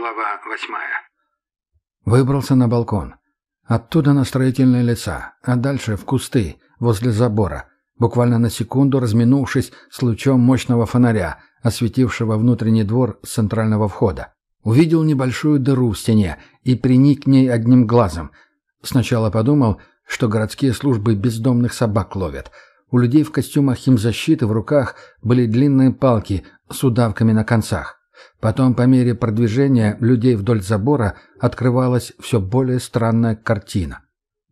Глава восьмая. Выбрался на балкон. Оттуда на строительные леса, а дальше в кусты, возле забора, буквально на секунду разминувшись с лучом мощного фонаря, осветившего внутренний двор с центрального входа. Увидел небольшую дыру в стене и приник к ней одним глазом. Сначала подумал, что городские службы бездомных собак ловят. У людей в костюмах химзащиты в руках были длинные палки с удавками на концах. Потом, по мере продвижения людей вдоль забора, открывалась все более странная картина.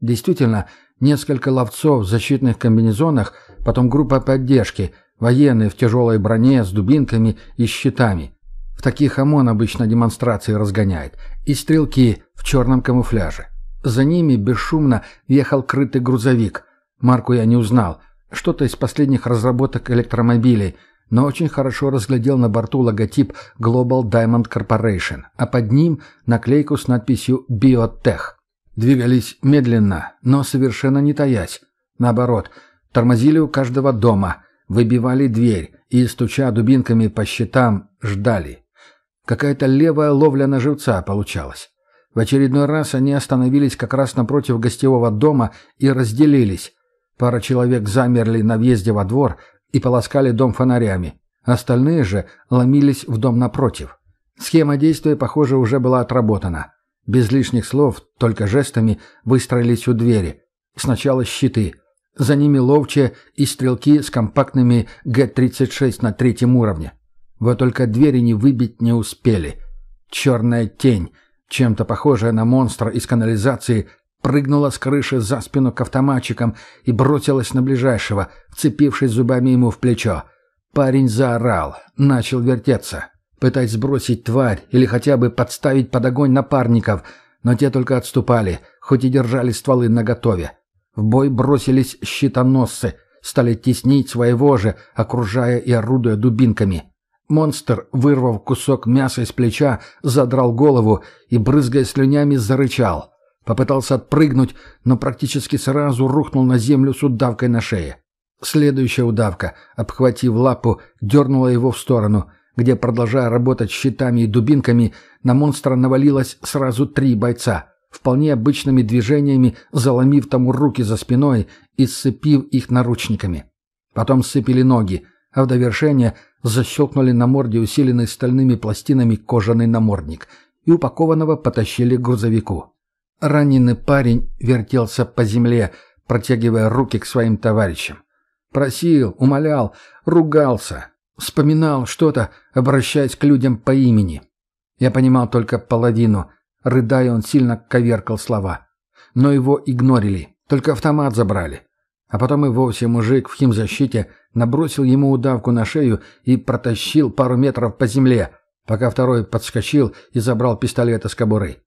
Действительно, несколько ловцов в защитных комбинезонах, потом группа поддержки, военные в тяжелой броне с дубинками и щитами. В таких ОМОН обычно демонстрации разгоняет. И стрелки в черном камуфляже. За ними бесшумно ехал крытый грузовик. Марку я не узнал. Что-то из последних разработок электромобилей – но очень хорошо разглядел на борту логотип Global Diamond Corporation, а под ним наклейку с надписью «Биотех». Двигались медленно, но совершенно не таясь. Наоборот, тормозили у каждого дома, выбивали дверь и, стуча дубинками по щитам, ждали. Какая-то левая ловля на живца получалась. В очередной раз они остановились как раз напротив гостевого дома и разделились. Пара человек замерли на въезде во двор, и полоскали дом фонарями. Остальные же ломились в дом напротив. Схема действия, похоже, уже была отработана. Без лишних слов, только жестами, выстроились у двери. Сначала щиты. За ними ловчие и стрелки с компактными Г-36 на третьем уровне. Вот только двери не выбить не успели. Черная тень, чем-то похожая на монстра из канализации, прыгнула с крыши за спину к автоматчикам и бросилась на ближайшего, вцепившись зубами ему в плечо. Парень заорал, начал вертеться, пытаясь сбросить тварь или хотя бы подставить под огонь напарников, но те только отступали, хоть и держали стволы наготове. В бой бросились щитоносцы, стали теснить своего же, окружая и орудуя дубинками. Монстр, вырвав кусок мяса из плеча, задрал голову и, брызгая слюнями, зарычал — Попытался отпрыгнуть, но практически сразу рухнул на землю с удавкой на шее. Следующая удавка, обхватив лапу, дернула его в сторону, где, продолжая работать щитами и дубинками, на монстра навалилось сразу три бойца, вполне обычными движениями заломив тому руки за спиной и сцепив их наручниками. Потом сцепили ноги, а в довершение защелкнули на морде усиленный стальными пластинами кожаный намордник и упакованного потащили к грузовику. Раненый парень вертелся по земле, протягивая руки к своим товарищам. Просил, умолял, ругался, вспоминал что-то, обращаясь к людям по имени. Я понимал только половину. Рыдая, он сильно коверкал слова. Но его игнорили, только автомат забрали. А потом и вовсе мужик в химзащите набросил ему удавку на шею и протащил пару метров по земле, пока второй подскочил и забрал пистолет из кобуры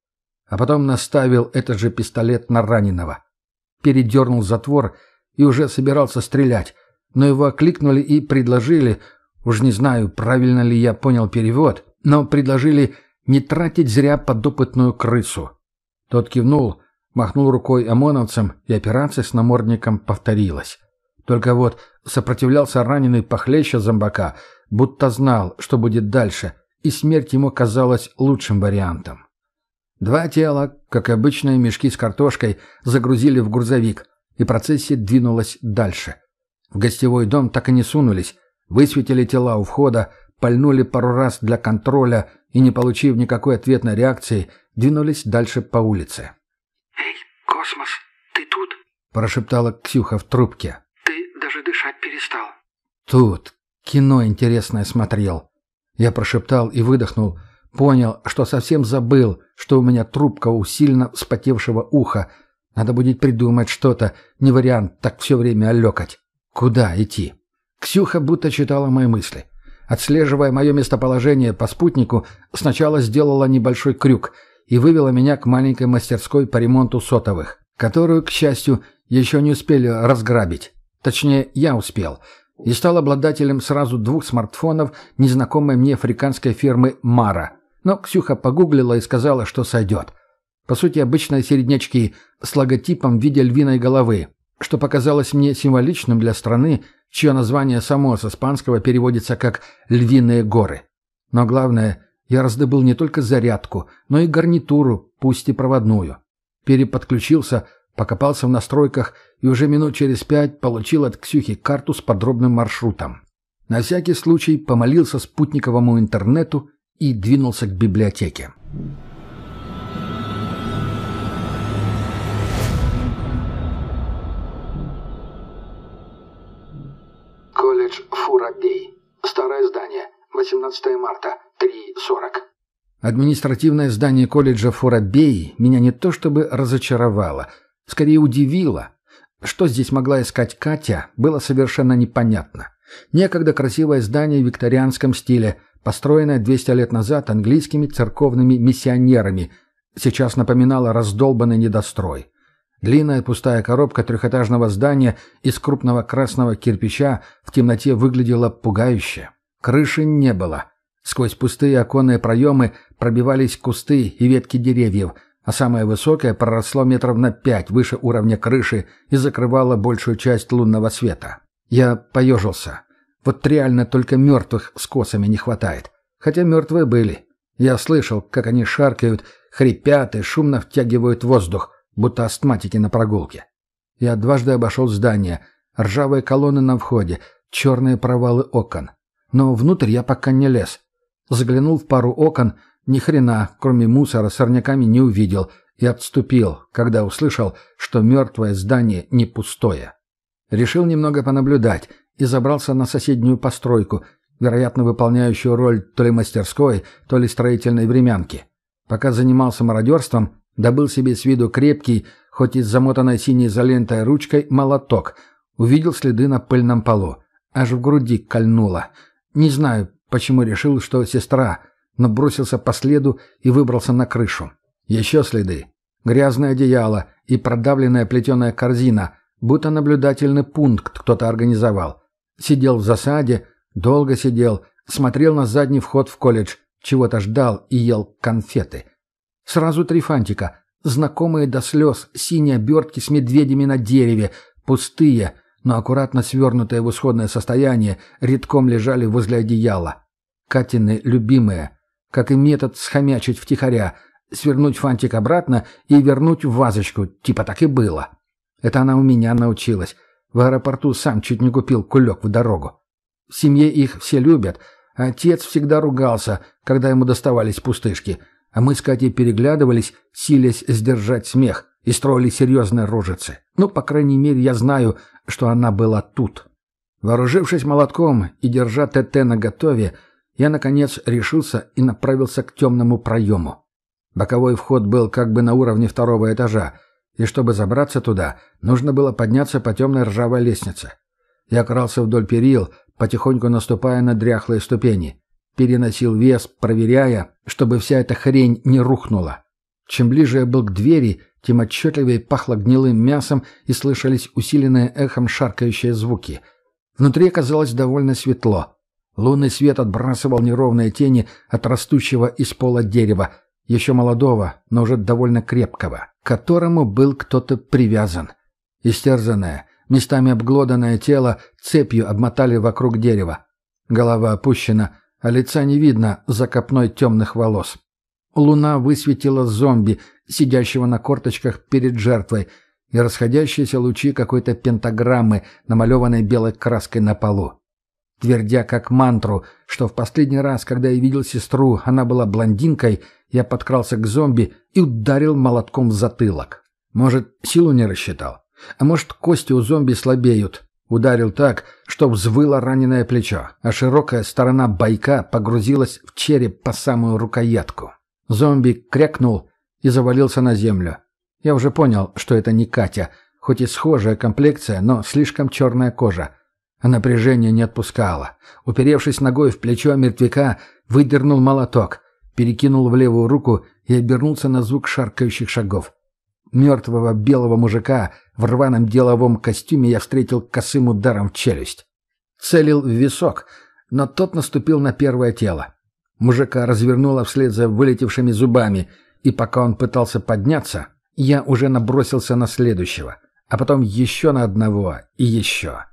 а потом наставил этот же пистолет на раненого. Передернул затвор и уже собирался стрелять, но его окликнули и предложили, уж не знаю, правильно ли я понял перевод, но предложили не тратить зря подопытную крысу. Тот кивнул, махнул рукой ОМОНовцам, и операция с намордником повторилась. Только вот сопротивлялся раненый похлеще зомбака, будто знал, что будет дальше, и смерть ему казалась лучшим вариантом. Два тела, как обычные мешки с картошкой, загрузили в грузовик, и процессия двинулась дальше. В гостевой дом так и не сунулись, высветили тела у входа, пальнули пару раз для контроля и, не получив никакой ответной реакции, двинулись дальше по улице. «Эй, Космос, ты тут?» – прошептала Ксюха в трубке. «Ты даже дышать перестал». «Тут. Кино интересное смотрел». Я прошептал и выдохнул – Понял, что совсем забыл, что у меня трубка у сильно вспотевшего уха. Надо будет придумать что-то, не вариант так все время олекать. Куда идти? Ксюха будто читала мои мысли. Отслеживая мое местоположение по спутнику, сначала сделала небольшой крюк и вывела меня к маленькой мастерской по ремонту сотовых, которую, к счастью, еще не успели разграбить. Точнее, я успел — и стал обладателем сразу двух смартфонов незнакомой мне африканской фирмы «Мара», но Ксюха погуглила и сказала, что сойдет. По сути, обычные середнячки с логотипом в виде львиной головы, что показалось мне символичным для страны, чье название само с испанского переводится как «львиные горы». Но главное, Я раздобыл не только зарядку, но и гарнитуру, пусть и проводную. Переподключился, покопался в настройках и уже минут через пять получил от Ксюхи карту с подробным маршрутом. На всякий случай помолился спутниковому интернету и двинулся к библиотеке. Колледж Фурабей. Старое здание. 18 марта. 3.40. Административное здание колледжа Фурабей меня не то чтобы разочаровало, скорее удивило. Что здесь могла искать Катя, было совершенно непонятно. Некогда красивое здание в викторианском стиле, построенное 200 лет назад английскими церковными миссионерами, сейчас напоминало раздолбанный недострой. Длинная пустая коробка трехэтажного здания из крупного красного кирпича в темноте выглядела пугающе. Крыши не было. Сквозь пустые оконные проемы пробивались кусты и ветки деревьев, а самое высокое проросло метров на пять выше уровня крыши и закрывало большую часть лунного света. Я поежился. Вот реально только мертвых с косами не хватает. Хотя мертвые были. Я слышал, как они шаркают, хрипят и шумно втягивают воздух, будто астматики на прогулке. Я дважды обошел здание. Ржавые колонны на входе, черные провалы окон. Но внутрь я пока не лез. Заглянул в пару окон, ни хрена, кроме мусора, сорняками не увидел и отступил, когда услышал, что мертвое здание не пустое. Решил немного понаблюдать и забрался на соседнюю постройку, вероятно, выполняющую роль то ли мастерской, то ли строительной времянки. Пока занимался мародерством, добыл себе с виду крепкий, хоть и с замотанной синей изолентой ручкой, молоток. Увидел следы на пыльном полу. Аж в груди кольнуло. Не знаю, почему решил, что сестра, но бросился по следу и выбрался на крышу. Еще следы. Грязное одеяло и продавленная плетеная корзина, будто наблюдательный пункт кто-то организовал. Сидел в засаде, долго сидел, смотрел на задний вход в колледж, чего-то ждал и ел конфеты. Сразу три фантика, знакомые до слез синие обертки с медведями на дереве, пустые, но аккуратно свернутые в исходное состояние, редком лежали возле одеяла. Катины любимые, как и метод схомячить втихаря, свернуть фантик обратно и вернуть в вазочку, типа так и было. Это она у меня научилась. В аэропорту сам чуть не купил кулек в дорогу. В семье их все любят. Отец всегда ругался, когда ему доставались пустышки. А мы с Катей переглядывались, силясь сдержать смех, и строили серьезные рожицы. Ну, по крайней мере, я знаю, что она была тут. Вооружившись молотком и держа ТТ наготове, я, наконец, решился и направился к темному проему. Боковой вход был как бы на уровне второго этажа, и чтобы забраться туда, нужно было подняться по темной ржавой лестнице. Я крался вдоль перил, потихоньку наступая на дряхлые ступени. Переносил вес, проверяя, чтобы вся эта хрень не рухнула. Чем ближе я был к двери, тем отчетливее пахло гнилым мясом и слышались усиленные эхом шаркающие звуки. Внутри оказалось довольно светло. Лунный свет отбрасывал неровные тени от растущего из пола дерева, еще молодого, но уже довольно крепкого, к которому был кто-то привязан. Истерзанное, местами обглоданное тело цепью обмотали вокруг дерева. Голова опущена, а лица не видно за копной темных волос. Луна высветила зомби, сидящего на корточках перед жертвой, и расходящиеся лучи какой-то пентаграммы, намалеванной белой краской на полу. Твердя как мантру, что в последний раз, когда я видел сестру, она была блондинкой, я подкрался к зомби и ударил молотком в затылок. Может, силу не рассчитал? А может, кости у зомби слабеют? Ударил так, что взвыло раненое плечо, а широкая сторона байка погрузилась в череп по самую рукоятку. Зомби крякнул и завалился на землю. Я уже понял, что это не Катя, хоть и схожая комплекция, но слишком черная кожа. Напряжение не отпускало. Уперевшись ногой в плечо мертвяка, выдернул молоток, перекинул в левую руку и обернулся на звук шаркающих шагов. Мертвого белого мужика в рваном деловом костюме я встретил косым ударом в челюсть. Целил в висок, но тот наступил на первое тело. Мужика развернуло вслед за вылетевшими зубами, и пока он пытался подняться, я уже набросился на следующего, а потом еще на одного и еще.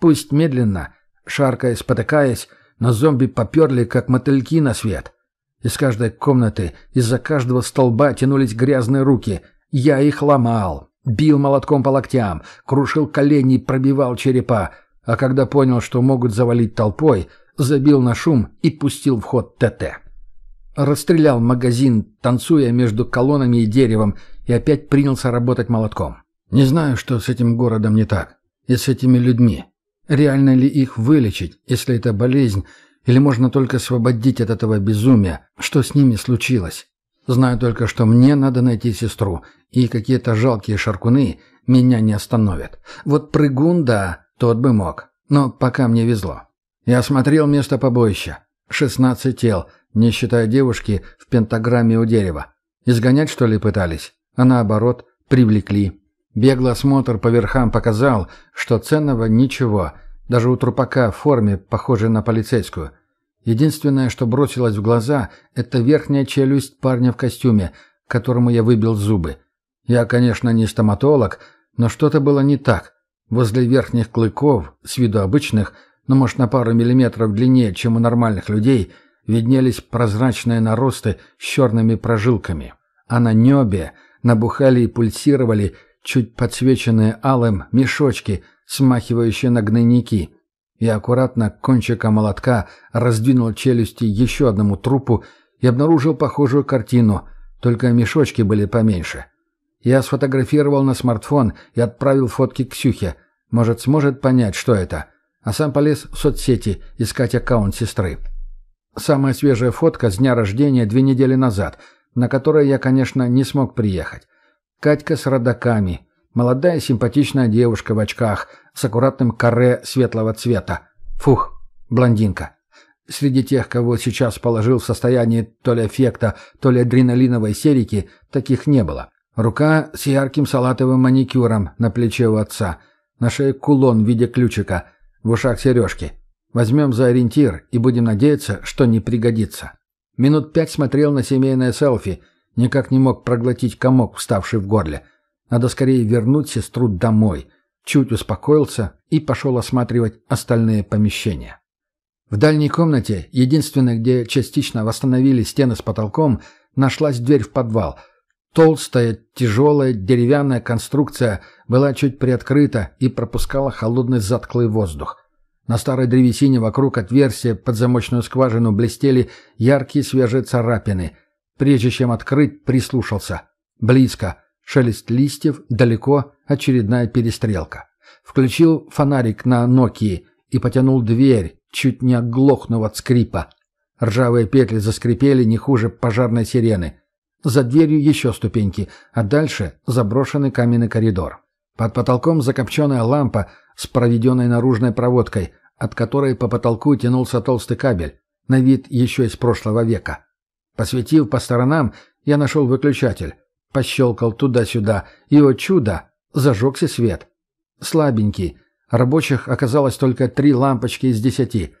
Пусть медленно, шаркая, спотыкаясь, но зомби поперли, как мотыльки на свет. Из каждой комнаты, из-за каждого столба тянулись грязные руки. Я их ломал, бил молотком по локтям, крушил колени и пробивал черепа. А когда понял, что могут завалить толпой, забил на шум и пустил в ход ТТ. Расстрелял магазин, танцуя между колоннами и деревом, и опять принялся работать молотком. Не знаю, что с этим городом не так. И с этими людьми. Реально ли их вылечить, если это болезнь, или можно только освободить от этого безумия? Что с ними случилось? Знаю только, что мне надо найти сестру, и какие-то жалкие шаркуны меня не остановят. Вот прыгун, да, тот бы мог. Но пока мне везло. Я осмотрел место побоища. Шестнадцать тел, не считая девушки в пентаграмме у дерева. Изгонять, что ли, пытались? А наоборот, привлекли. Беглый осмотр по верхам показал, что ценного ничего, даже у трупака в форме, похожей на полицейскую. Единственное, что бросилось в глаза, это верхняя челюсть парня в костюме, которому я выбил зубы. Я, конечно, не стоматолог, но что-то было не так. Возле верхних клыков, с виду обычных, но, может, на пару миллиметров длиннее, чем у нормальных людей, виднелись прозрачные наросты с черными прожилками. А на небе набухали и пульсировали чуть подсвеченные алым мешочки, смахивающие на гнойники. Я аккуратно кончиком молотка раздвинул челюсти еще одному трупу и обнаружил похожую картину, только мешочки были поменьше. Я сфотографировал на смартфон и отправил фотки Ксюхе. Может, сможет понять, что это. А сам полез в соцсети искать аккаунт сестры. Самая свежая фотка с дня рождения две недели назад, на которой я, конечно, не смог приехать. Катька с родаками. Молодая симпатичная девушка в очках с аккуратным каре светлого цвета. Фух, блондинка. Среди тех, кого сейчас положил в состоянии то ли эффекта, то ли адреналиновой серики, таких не было. Рука с ярким салатовым маникюром на плече у отца. На шее кулон в виде ключика. В ушах сережки. Возьмем за ориентир и будем надеяться, что не пригодится. Минут пять смотрел на семейное селфи – Никак не мог проглотить комок, вставший в горле. Надо скорее вернуть сестру домой. Чуть успокоился и пошел осматривать остальные помещения. В дальней комнате, единственной, где частично восстановили стены с потолком, нашлась дверь в подвал. Толстая, тяжелая деревянная конструкция была чуть приоткрыта и пропускала холодный затклый воздух. На старой древесине вокруг отверстия под замочную скважину блестели яркие свежие царапины – Прежде чем открыть, прислушался. Близко. Шелест листьев, далеко очередная перестрелка. Включил фонарик на Нокии и потянул дверь, чуть не оглохнув от скрипа. Ржавые петли заскрипели не хуже пожарной сирены. За дверью еще ступеньки, а дальше заброшенный каменный коридор. Под потолком закопченная лампа с проведенной наружной проводкой, от которой по потолку тянулся толстый кабель, на вид еще из прошлого века. Посветив по сторонам, я нашел выключатель. Пощелкал туда-сюда, и, о чудо, зажегся свет. Слабенький. Рабочих оказалось только три лампочки из десяти.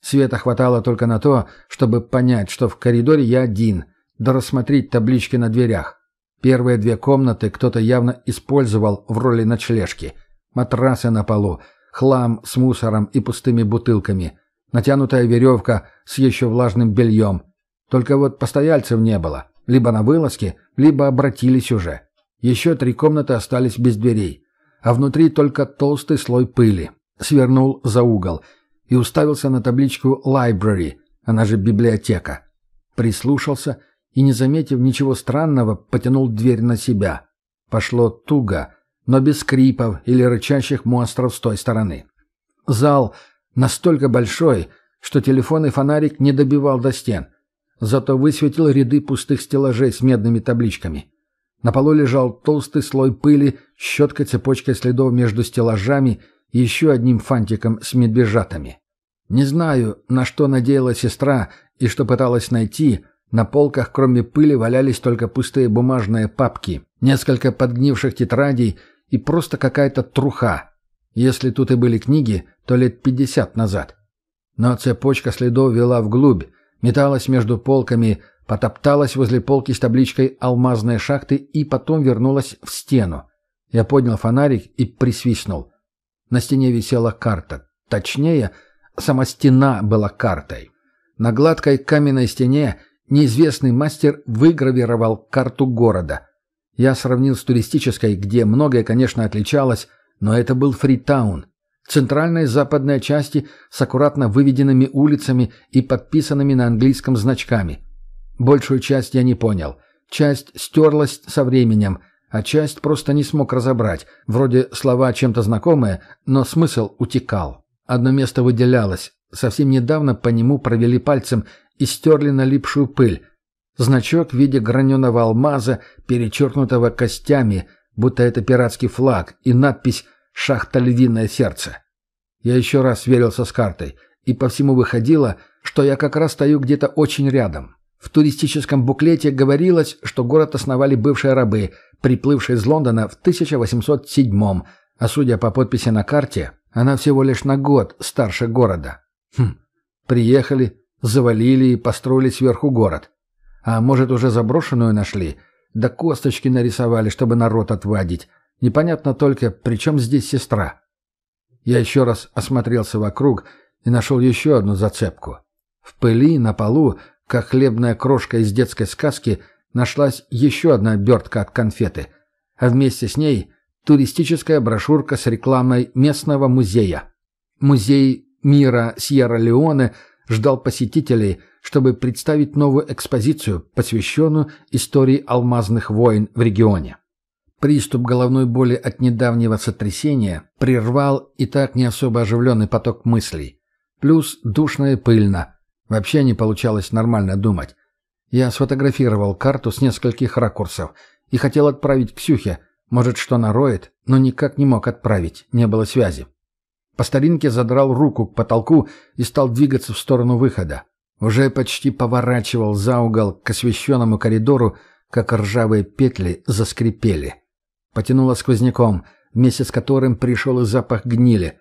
Света хватало только на то, чтобы понять, что в коридоре я один, да рассмотреть таблички на дверях. Первые две комнаты кто-то явно использовал в роли ночлежки. Матрасы на полу, хлам с мусором и пустыми бутылками, натянутая веревка с еще влажным бельем, только вот постояльцев не было. Либо на вылазке, либо обратились уже. Еще три комнаты остались без дверей. А внутри только толстый слой пыли. Свернул за угол и уставился на табличку «Library», она же библиотека. Прислушался и, не заметив ничего странного, потянул дверь на себя. Пошло туго, но без скрипов или рычащих монстров с той стороны. Зал настолько большой, что телефон и фонарик не добивал до стен — зато высветил ряды пустых стеллажей с медными табличками. На полу лежал толстый слой пыли, щеткой цепочкой следов между стеллажами и еще одним фантиком с медвежатами. Не знаю, на что надеялась сестра и что пыталась найти, на полках кроме пыли валялись только пустые бумажные папки, несколько подгнивших тетрадей и просто какая-то труха. Если тут и были книги, то лет пятьдесят назад. Но цепочка следов вела вглубь, металась между полками, потопталась возле полки с табличкой «Алмазные шахты» и потом вернулась в стену. Я поднял фонарик и присвистнул. На стене висела карта. Точнее, сама стена была картой. На гладкой каменной стене неизвестный мастер выгравировал карту города. Я сравнил с туристической, где многое, конечно, отличалось, но это был Фритаун. Центральной и западной части с аккуратно выведенными улицами и подписанными на английском значками. Большую часть я не понял. Часть стерлась со временем, а часть просто не смог разобрать. Вроде слова чем-то знакомые, но смысл утекал. Одно место выделялось. Совсем недавно по нему провели пальцем и стерли налипшую пыль. Значок в виде граненого алмаза, перечеркнутого костями, будто это пиратский флаг, и надпись «Шахта Львиное сердце». Я еще раз сверился с картой, и по всему выходило, что я как раз стою где-то очень рядом. В туристическом буклете говорилось, что город основали бывшие рабы, приплывшие из Лондона в 1807 а судя по подписи на карте, она всего лишь на год старше города. Хм, приехали, завалили и построили сверху город. А может, уже заброшенную нашли, да косточки нарисовали, чтобы народ отводить. Непонятно только, при чем здесь сестра. Я еще раз осмотрелся вокруг и нашел еще одну зацепку. В пыли на полу как хлебная крошка из детской сказки, нашлась еще одна обертка от конфеты, а вместе с ней туристическая брошюрка с рекламой местного музея. Музей мира Сьерра-Леоне ждал посетителей, чтобы представить новую экспозицию, посвященную истории алмазных войн в регионе. Приступ головной боли от недавнего сотрясения прервал и так не особо оживленный поток мыслей. Плюс душно и пыльно – Вообще не получалось нормально думать. Я сфотографировал карту с нескольких ракурсов и хотел отправить Ксюхе, может, что нароет, но никак не мог отправить, не было связи. По старинке задрал руку к потолку и стал двигаться в сторону выхода. Уже почти поворачивал за угол к освещенному коридору, как ржавые петли заскрипели. Потянуло сквозняком, вместе с которым пришел и запах гнили.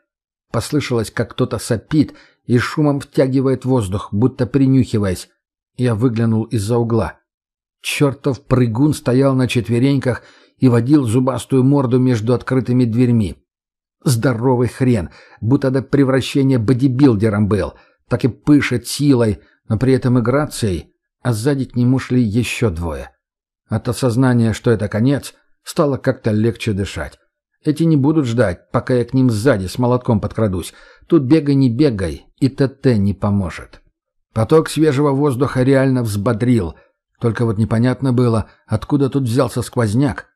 Послышалось, как кто-то сопит, и шумом втягивает воздух, будто принюхиваясь. Я выглянул из-за угла. Чертов прыгун стоял на четвереньках и водил зубастую морду между открытыми дверьми. Здоровый хрен, будто до превращения бодибилдером был, так и пышет силой, но при этом и грацией, а сзади к нему шли еще двое. От осознания, что это конец, стало как-то легче дышать. Эти не будут ждать, пока я к ним сзади с молотком подкрадусь. Тут бегай не бегай, и ТТ не поможет. Поток свежего воздуха реально взбодрил. Только вот непонятно было, откуда тут взялся сквозняк.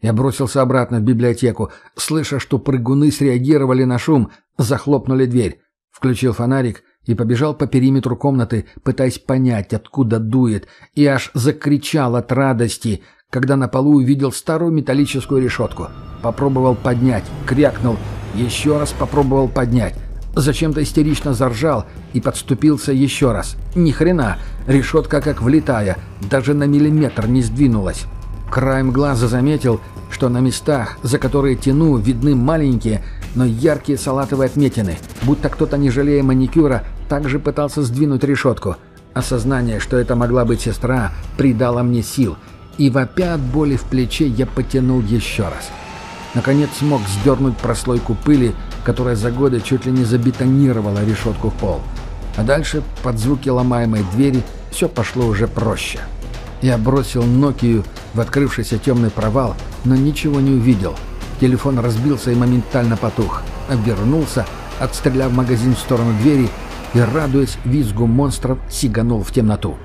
Я бросился обратно в библиотеку, слыша, что прыгуны среагировали на шум, захлопнули дверь. Включил фонарик и побежал по периметру комнаты, пытаясь понять, откуда дует, и аж закричал от радости, когда на полу увидел старую металлическую решетку. Попробовал поднять, крякнул, еще раз попробовал поднять. Зачем-то истерично заржал и подступился еще раз. Ни хрена, решетка как влетая, даже на миллиметр не сдвинулась. Краем глаза заметил, что на местах, за которые тяну, видны маленькие, но яркие салатовые отметины, будто кто-то, не жалея маникюра, также пытался сдвинуть решетку. Осознание, что это могла быть сестра, придало мне сил – и вопя от боли в плече я потянул еще раз. Наконец смог сдернуть прослойку пыли, которая за годы чуть ли не забетонировала решетку в пол. А дальше, под звуки ломаемой двери, все пошло уже проще. Я бросил Нокию в открывшийся темный провал, но ничего не увидел. Телефон разбился и моментально потух. Обернулся, отстреляв магазин в сторону двери и, радуясь визгу монстров, сиганул в темноту.